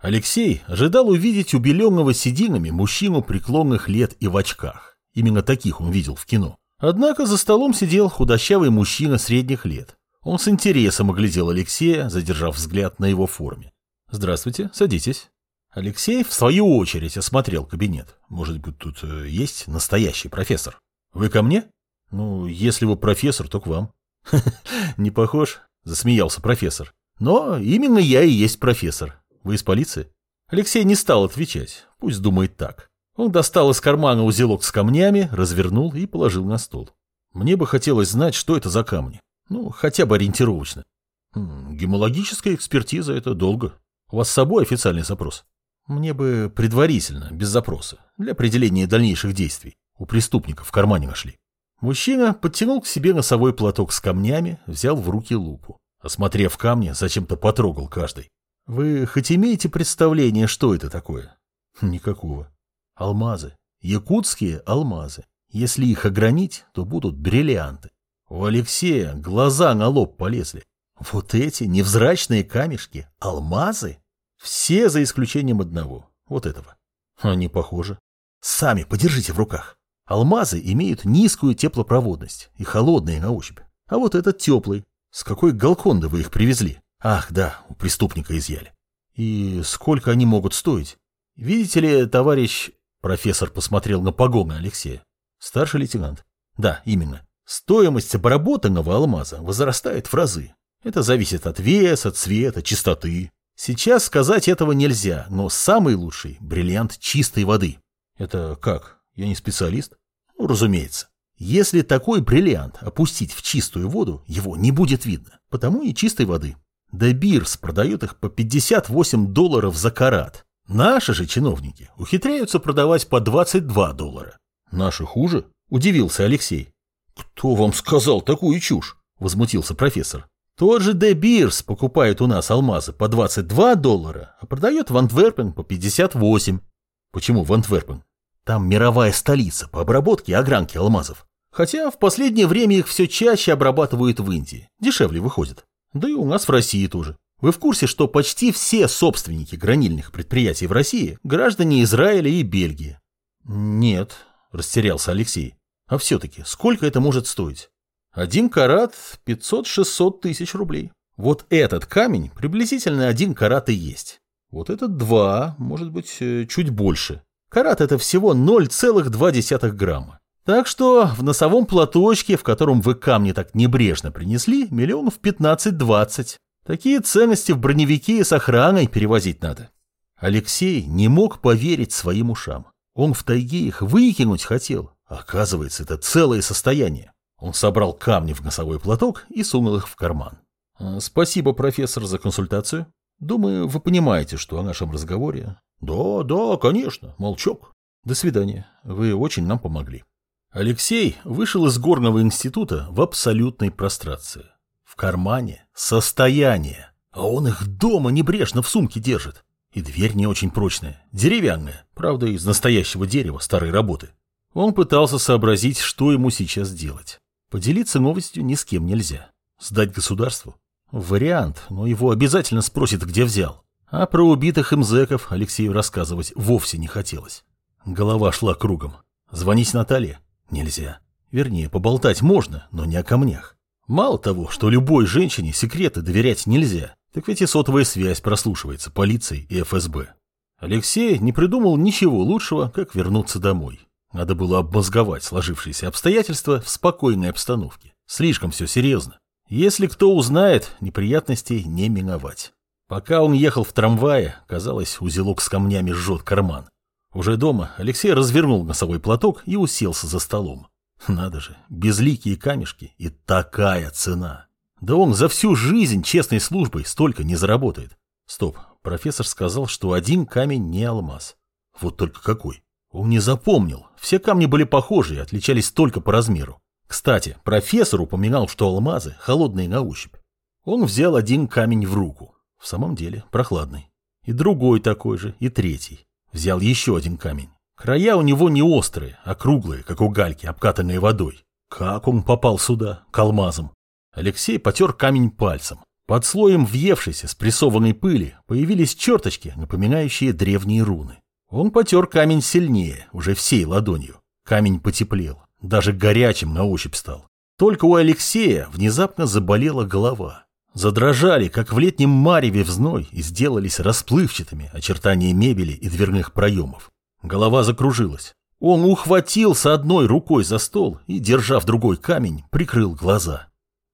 Алексей ожидал увидеть убеленного сединами мужчину преклонных лет и в очках. Именно таких он видел в кино. Однако за столом сидел худощавый мужчина средних лет. Он с интересом оглядел Алексея, задержав взгляд на его форме. «Здравствуйте, садитесь». Алексей, в свою очередь, осмотрел кабинет. Может быть, тут э, есть настоящий профессор? Вы ко мне? Ну, если вы профессор, то к вам. Не похож, засмеялся профессор. Но именно я и есть профессор. Вы из полиции? Алексей не стал отвечать. Пусть думает так. Он достал из кармана узелок с камнями, развернул и положил на стол. Мне бы хотелось знать, что это за камни. Ну, хотя бы ориентировочно. Хм, гемологическая экспертиза – это долго. У вас с собой официальный запрос? Мне бы предварительно, без запроса, для определения дальнейших действий. У преступников в кармане нашли. Мужчина подтянул к себе носовой платок с камнями, взял в руки лупу. Осмотрев камни, зачем-то потрогал каждый. Вы хоть имеете представление, что это такое? Никакого. Алмазы. Якутские алмазы. Если их огранить, то будут бриллианты. У Алексея глаза на лоб полезли. Вот эти невзрачные камешки, алмазы? Все за исключением одного, вот этого. Они похожи. Сами подержите в руках. Алмазы имеют низкую теплопроводность и холодные на ощупь. А вот этот теплый. С какой галконды вы их привезли? Ах, да, у преступника изъяли. И сколько они могут стоить? Видите ли, товарищ... Профессор посмотрел на погоны Алексея. Старший лейтенант. Да, именно. Стоимость обработанного алмаза возрастает в разы. Это зависит от веса, цвета, чистоты. Сейчас сказать этого нельзя, но самый лучший – бриллиант чистой воды. Это как? Я не специалист? Ну, разумеется. Если такой бриллиант опустить в чистую воду, его не будет видно, потому и чистой воды. Да Бирс продает их по 58 долларов за карат. Наши же чиновники ухитряются продавать по 22 доллара. Наши хуже? Удивился Алексей. Кто вам сказал такую чушь? Возмутился профессор. Тот же Де Бирс покупает у нас алмазы по 22 доллара, а продает в Антверпен по 58. Почему в Антверпен? Там мировая столица по обработке и огранке алмазов. Хотя в последнее время их все чаще обрабатывают в Индии. Дешевле выходит. Да и у нас в России тоже. Вы в курсе, что почти все собственники гранильных предприятий в России – граждане Израиля и Бельгии? Нет, растерялся Алексей. А все-таки, сколько это может стоить? Один карат – 500-600 тысяч рублей. Вот этот камень приблизительно один карат и есть. Вот этот два, может быть, э, чуть больше. Карат – это всего 0,2 грамма. Так что в носовом платочке, в котором вы камни так небрежно принесли, миллионов 15-20. Такие ценности в броневике с охраной перевозить надо. Алексей не мог поверить своим ушам. Он в тайге их выкинуть хотел. Оказывается, это целое состояние. Он собрал камни в носовой платок и сунул их в карман. «А, «Спасибо, профессор, за консультацию. Думаю, вы понимаете, что о нашем разговоре...» «Да, да, конечно, молчок. До свидания. Вы очень нам помогли». Алексей вышел из горного института в абсолютной прострации. В кармане состояние, а он их дома небрежно в сумке держит. И дверь не очень прочная, деревянная, правда, из настоящего дерева старой работы. Он пытался сообразить, что ему сейчас делать. Поделиться новостью ни с кем нельзя. Сдать государству? Вариант, но его обязательно спросят, где взял. А про убитых им зэков Алексею рассказывать вовсе не хотелось. Голова шла кругом. Звонить Наталье? Нельзя. Вернее, поболтать можно, но не о камнях. Мало того, что любой женщине секреты доверять нельзя, так ведь и сотовая связь прослушивается полицией и ФСБ. Алексей не придумал ничего лучшего, как вернуться домой. Надо было обмозговать сложившиеся обстоятельства в спокойной обстановке. Слишком все серьезно. Если кто узнает, неприятностей не миновать. Пока он ехал в трамвае, казалось, узелок с камнями жжет карман. Уже дома Алексей развернул носовой платок и уселся за столом. Надо же, безликие камешки и такая цена. Да он за всю жизнь честной службой столько не заработает. Стоп, профессор сказал, что один камень не алмаз. Вот только какой. Он не запомнил. Все камни были похожи и отличались только по размеру. Кстати, профессор упоминал, что алмазы холодные на ощупь. Он взял один камень в руку. В самом деле, прохладный. И другой такой же, и третий. Взял еще один камень. Края у него не острые, а круглые, как у гальки, обкатанные водой. Как он попал сюда, к алмазам? Алексей потер камень пальцем. Под слоем въевшейся спрессованной пыли появились черточки, напоминающие древние руны. Он потер камень сильнее, уже всей ладонью. Камень потеплел, даже горячим на ощупь стал. Только у Алексея внезапно заболела голова. Задрожали, как в летнем мареве в зной, и сделались расплывчатыми очертания мебели и дверных проемов. Голова закружилась. Он ухватился одной рукой за стол и, держа в другой камень, прикрыл глаза.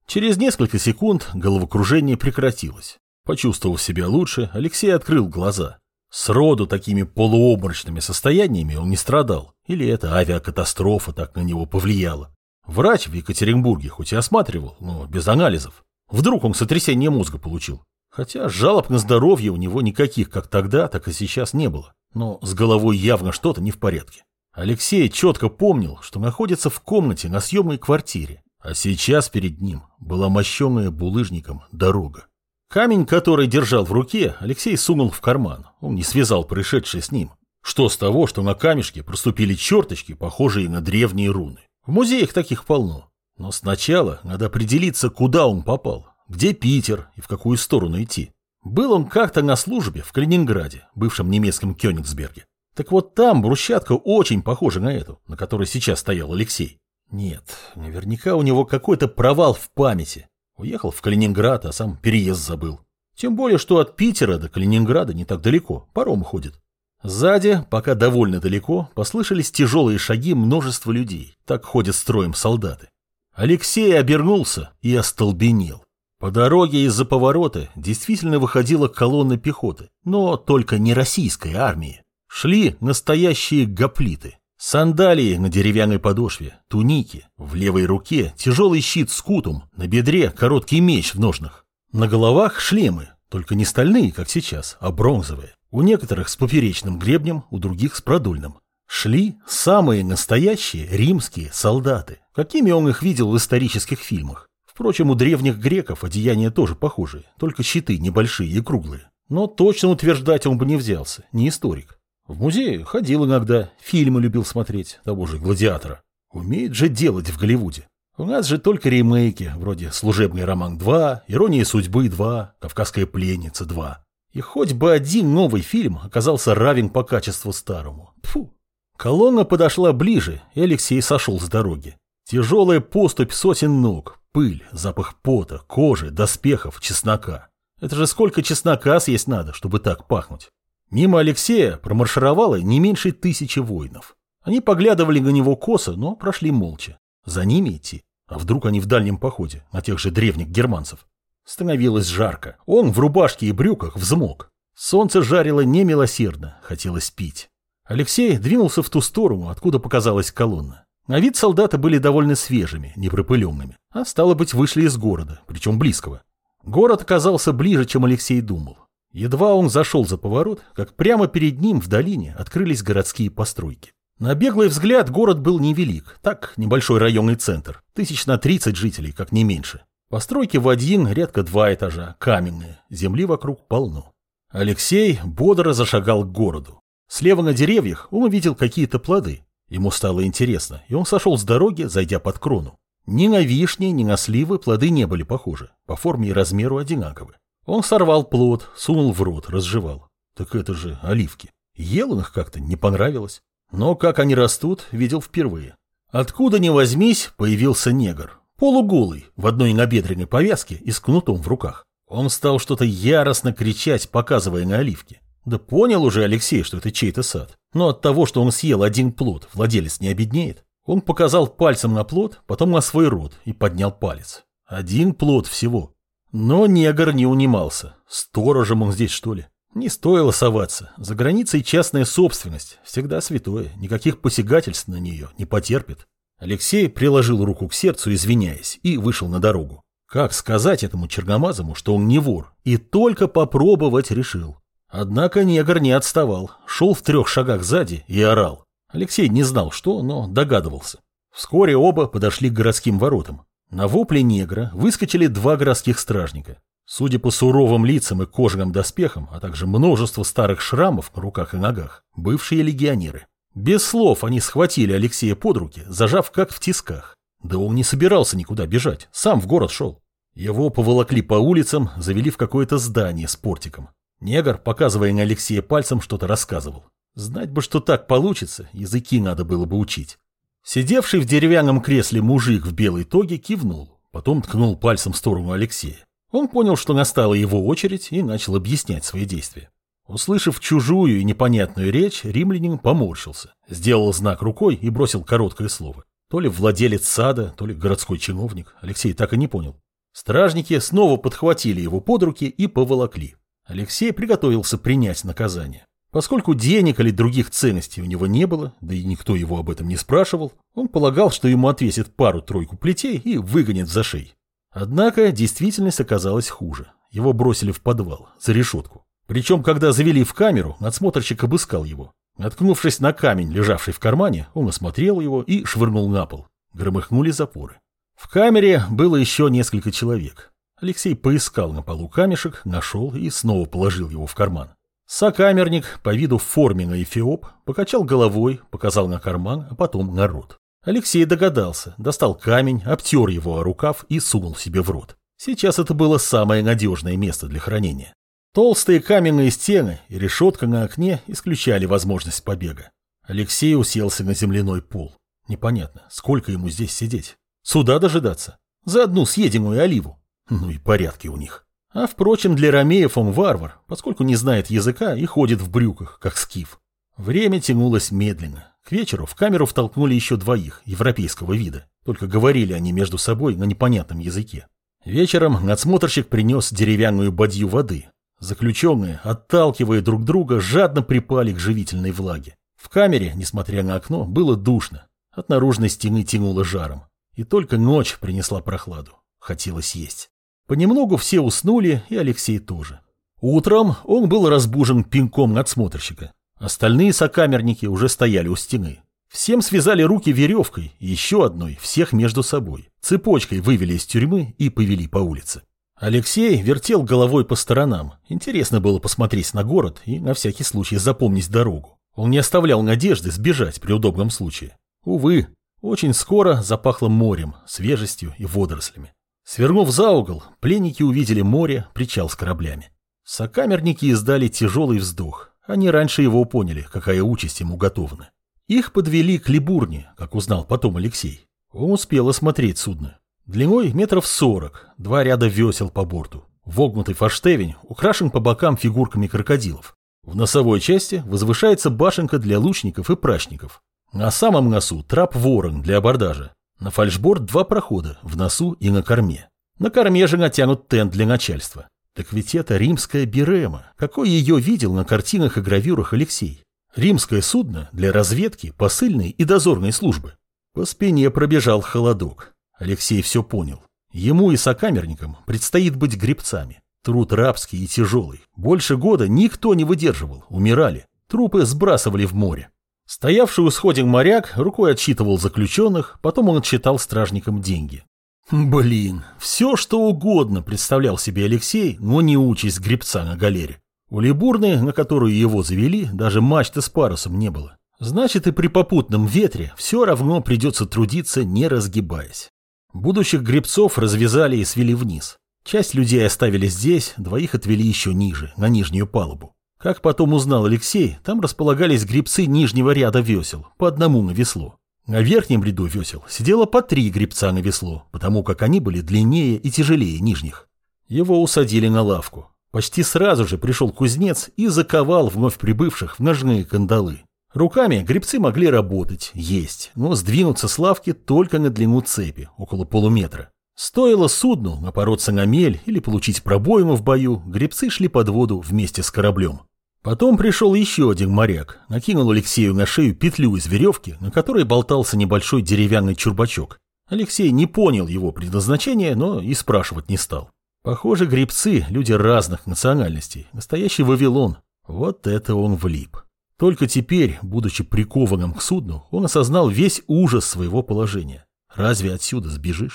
Через несколько секунд головокружение прекратилось. Почувствовав себя лучше, Алексей открыл глаза. Сроду такими полуобморочными состояниями он не страдал. Или это авиакатастрофа так на него повлияла. Врач в Екатеринбурге хоть и осматривал, но без анализов. Вдруг он сотрясение мозга получил. Хотя жалоб на здоровье у него никаких как тогда, так и сейчас не было. Но с головой явно что-то не в порядке. Алексей четко помнил, что находится в комнате на съемной квартире, а сейчас перед ним была мощенная булыжником дорога. Камень, который держал в руке, Алексей сунул в карман. Он не связал происшедшее с ним. Что с того, что на камешке проступили черточки, похожие на древние руны? В музеях таких полно. Но сначала надо определиться, куда он попал, где Питер и в какую сторону идти. Был он как-то на службе в Калининграде, бывшем немецком Кёнигсберге. Так вот там брусчатка очень похожа на эту, на которой сейчас стоял Алексей. Нет, наверняка у него какой-то провал в памяти. Уехал в Калининград, а сам переезд забыл. Тем более, что от Питера до Калининграда не так далеко, паром ходит. Сзади, пока довольно далеко, послышались тяжелые шаги множества людей. Так ходят строем солдаты. Алексей обернулся и остолбенел. По дороге из-за поворота действительно выходила колонна пехоты, но только не российской армии. Шли настоящие гоплиты. Сандалии на деревянной подошве, туники, в левой руке тяжелый щит с кутом, на бедре короткий меч в ножнах. На головах шлемы, только не стальные, как сейчас, а бронзовые. У некоторых с поперечным гребнем, у других с продольным. Шли самые настоящие римские солдаты, какими он их видел в исторических фильмах. Впрочем, у древних греков одеяния тоже похожие, только щиты небольшие и круглые. Но точно утверждать он бы не взялся, не историк. В музее ходил иногда, фильмы любил смотреть, того же «Гладиатора». Умеет же делать в Голливуде. У нас же только ремейки, вроде «Служебный роман 2», «Ирония судьбы 2», «Кавказская пленница 2». И хоть бы один новый фильм оказался равен по качеству старому. Фу. Колонна подошла ближе, и Алексей сошел с дороги. Тяжелая поступь сотен ног, пыль, запах пота, кожи, доспехов, чеснока. Это же сколько чеснока съесть надо, чтобы так пахнуть. Мимо Алексея промаршировало не меньше тысячи воинов. Они поглядывали на него косо, но прошли молча. За ними идти. А вдруг они в дальнем походе, на тех же древних германцев? Становилось жарко. Он в рубашке и брюках взмок. Солнце жарило немилосердно, хотелось пить. Алексей двинулся в ту сторону, откуда показалась колонна. На вид солдаты были довольно свежими, непропыленными, а стало быть, вышли из города, причем близкого. Город оказался ближе, чем Алексей думал. Едва он зашел за поворот, как прямо перед ним в долине открылись городские постройки. На беглый взгляд город был невелик, так, небольшой районный центр, тысяч на тридцать жителей, как не меньше. Постройки в один, редко два этажа, каменные, земли вокруг полно. Алексей бодро зашагал к городу. Слева на деревьях он увидел какие-то плоды. Ему стало интересно, и он сошел с дороги, зайдя под крону. Ни на вишни, ни на сливы плоды не были похожи, по форме и размеру одинаковы. Он сорвал плод, сунул в рот, разжевал. Так это же оливки. Ел он их как-то, не понравилось. Но как они растут, видел впервые. Откуда ни возьмись, появился негр. Полуголый, в одной набедренной повязке и с кнутом в руках. Он стал что-то яростно кричать, показывая на оливки. Да понял уже Алексей, что это чей-то сад. Но от того, что он съел один плод, владелец не обеднеет. Он показал пальцем на плод, потом на свой рот и поднял палец. Один плод всего. Но негр не унимался. Сторожем он здесь, что ли? Не стоило соваться. За границей частная собственность. Всегда святое. Никаких посягательств на нее не потерпит. Алексей приложил руку к сердцу, извиняясь, и вышел на дорогу. Как сказать этому черномазому, что он не вор? И только попробовать решил. Однако негр не отставал, шел в трех шагах сзади и орал. Алексей не знал, что, но догадывался. Вскоре оба подошли к городским воротам. На вопле негра выскочили два городских стражника. Судя по суровым лицам и кожаным доспехам, а также множеству старых шрамов на руках и ногах, бывшие легионеры. Без слов они схватили Алексея под руки, зажав как в тисках. Да он не собирался никуда бежать, сам в город шел. Его поволокли по улицам, завели в какое-то здание с портиком. Негр, показывая на Алексея пальцем, что-то рассказывал. Знать бы, что так получится, языки надо было бы учить. Сидевший в деревянном кресле мужик в белой тоге кивнул, потом ткнул пальцем в сторону Алексея. Он понял, что настала его очередь и начал объяснять свои действия. Услышав чужую и непонятную речь, римлянин поморщился, сделал знак рукой и бросил короткое слово. То ли владелец сада, то ли городской чиновник, Алексей так и не понял. Стражники снова подхватили его под руки и поволокли. Алексей приготовился принять наказание. Поскольку денег или других ценностей у него не было, да и никто его об этом не спрашивал, он полагал, что ему отвесит пару-тройку плетей и выгонят за шеи. Однако действительность оказалась хуже. Его бросили в подвал, за решетку. Причем, когда завели в камеру, надсмотрщик обыскал его. Наткнувшись на камень, лежавший в кармане, он осмотрел его и швырнул на пол. Громыхнули запоры. В камере было еще несколько человек. Алексей поискал на полу камешек, нашел и снова положил его в карман. Сокамерник, по виду форменный эфиоп, покачал головой, показал на карман, а потом на рот. Алексей догадался, достал камень, обтер его о рукав и сунул себе в рот. Сейчас это было самое надежное место для хранения. Толстые каменные стены и решетка на окне исключали возможность побега. Алексей уселся на земляной пол. Непонятно, сколько ему здесь сидеть. Суда дожидаться. За одну съеденную оливу. Ну и порядки у них. А впрочем, для ромеев он варвар, поскольку не знает языка и ходит в брюках, как скиф. Время тянулось медленно. К вечеру в камеру втолкнули еще двоих, европейского вида. Только говорили они между собой на непонятном языке. Вечером надсмотрщик принес деревянную бадью воды. Заключенные, отталкивая друг друга, жадно припали к живительной влаге. В камере, несмотря на окно, было душно. От наружной стены тянуло жаром. И только ночь принесла прохладу. Хотелось есть. Понемногу все уснули, и Алексей тоже. Утром он был разбужен пинком надсмотрщика. Остальные сокамерники уже стояли у стены. Всем связали руки веревкой, еще одной, всех между собой. Цепочкой вывели из тюрьмы и повели по улице. Алексей вертел головой по сторонам. Интересно было посмотреть на город и на всякий случай запомнить дорогу. Он не оставлял надежды сбежать при удобном случае. Увы, очень скоро запахло морем, свежестью и водорослями. Свернув за угол, пленники увидели море, причал с кораблями. Сокамерники издали тяжелый вздох. Они раньше его поняли, какая участь ему готовна. Их подвели к Либурне, как узнал потом Алексей. Он успел осмотреть судно. Длиной метров сорок, два ряда весел по борту. Вогнутый форштевень украшен по бокам фигурками крокодилов. В носовой части возвышается башенка для лучников и прачников. На самом носу трап-ворон для абордажа. На фальшборд два прохода, в носу и на корме. На корме же натянут тент для начальства. Так ведь это римская Бирема, какой ее видел на картинах и гравюрах Алексей. Римское судно для разведки, посыльной и дозорной службы. По спине пробежал холодок. Алексей все понял. Ему и сокамерникам предстоит быть гребцами. Труд рабский и тяжелый. Больше года никто не выдерживал, умирали. Трупы сбрасывали в море. Стоявший у сходин моряк рукой отчитывал заключенных, потом он отчитал стражникам деньги. Блин, все что угодно представлял себе Алексей, но не участь гребца на галере. У Либурны, на которую его завели, даже мачты с парусом не было. Значит, и при попутном ветре все равно придется трудиться, не разгибаясь. Будущих гребцов развязали и свели вниз. Часть людей оставили здесь, двоих отвели еще ниже, на нижнюю палубу. Как потом узнал Алексей, там располагались гребцы нижнего ряда весел, по одному на весло. На верхнем ряду весел сидело по три гребца на весло, потому как они были длиннее и тяжелее нижних. Его усадили на лавку. Почти сразу же пришел кузнец и заковал вновь прибывших в ножные кандалы. Руками гребцы могли работать, есть, но сдвинуться с лавки только на длину цепи, около полуметра. Стоило судну напороться на мель или получить пробоину в бою, гребцы шли под воду вместе с кораблем. Потом пришел еще один моряк, накинул Алексею на шею петлю из веревки, на которой болтался небольшой деревянный чурбачок. Алексей не понял его предназначения, но и спрашивать не стал. Похоже, гребцы – люди разных национальностей, настоящий Вавилон. Вот это он влип. Только теперь, будучи прикованным к судну, он осознал весь ужас своего положения. Разве отсюда сбежишь?